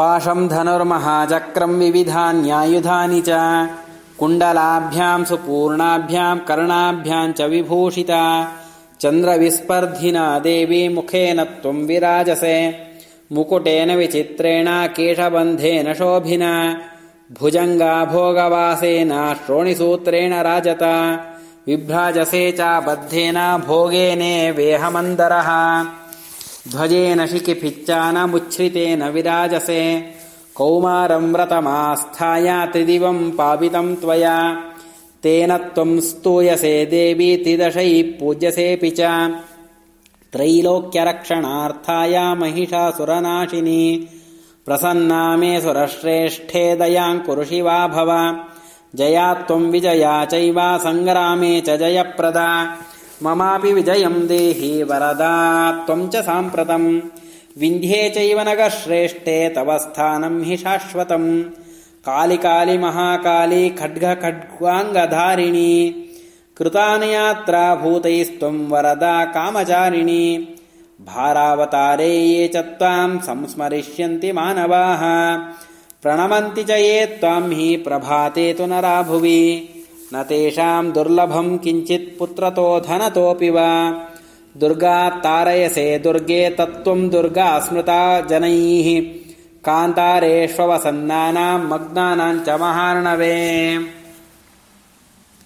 पाशम् धनुर्महाचक्रम् विविधान्यायुधानि च कुण्डलाभ्याम् सुपूर्णाभ्याम् कर्णाभ्याम् च विभूषिता चन्द्रविस्पर्धिना देवी मुखेन त्वम् विराजसे मुकुटेन विचित्रेण केशबन्धेन शोभिना भुजङ्गा भोगवासेन श्रोणिसूत्रेण राजता विभ्राजसे चाबद्धेन भोगेने वेहमन्दरः ध्वजेन शिखिभिच्चानमुच्छ्रितेन विराजसे। कौमारम् व्रतमास्थाय त्रिदिवम् पावितम् त्वया। तेन त्वम् स्तूयसे देवी त्रिदशैः पूज्यसेऽपि च। त्रैलोक्यरक्षणार्थाय महिषासुरनाशिनी। प्रसन्ना मे सुरश्रेष्ठे दयाम् कुरु शिवा भव। जया त्वम् विजया चैव सङ्ग्रामे च जयप्रदा ममापि विजयम् देहि वरदा त्वम् च साम्प्रतम् विन्ध्ये चैव नगश्रेष्ठे तव स्थानम् हि शाश्वतम्। कालिकालि महाकाली खड्गखड्गाङ्गधारिणी कृतानयात्रा भूतैस्त्वम् वरदा कामचारिणी। भारावतारे ये च त्वाम् संस्मरिष्यन्ति मानवाः। प्रणमन्ति च ये त्वाम् हि प्रभाते तु नराभुवि न तेषाम् दुर्लभम् किञ्चित् पुत्रतो धनतोऽपि वा। दुर्गात्तारयसे दुर्गे तत्त्वम् दुर्गा स्मृता जनैः। कान्तारेष्ववसन्नानाम् मग्नानाम् च महार्णवे